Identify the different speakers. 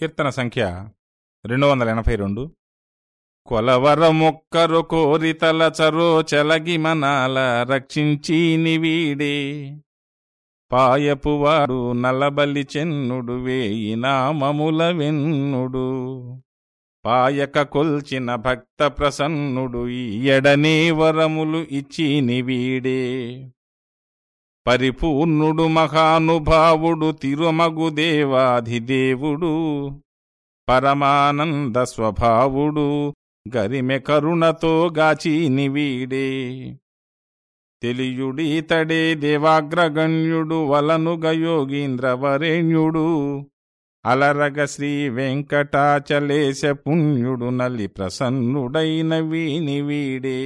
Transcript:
Speaker 1: కీర్తన సంఖ్య రెండు వందల ఎనభై రెండు. కొలవర మొక్కరు కోరితల చరో చెలగి మనాల రక్షించి నివీడే. పాయపువాడు నలబలి చెన్నుడు వేయి నామముల వెన్నుడు. పాయక కొల్చిన భక్త ప్రసన్నుడు ఈయడనే వరములు ఇచ్చి నివీడే. పరిపూర్ణుడు మహానుభావుడు తిరుమగు దేవాధిదేవుడు పరమానంద స్వభావుడు గరిమె కరుణతో గాచీని వీడే. తెలియుడీతడే దేవాగ్రగణ్యుడు వలనుగ యోగీంద్రవరేణ్యుడు అలరగ శ్రీ వెంకటాచలేశ పుణ్యుడు నలి ప్రసన్నుడైన వీని వీడే.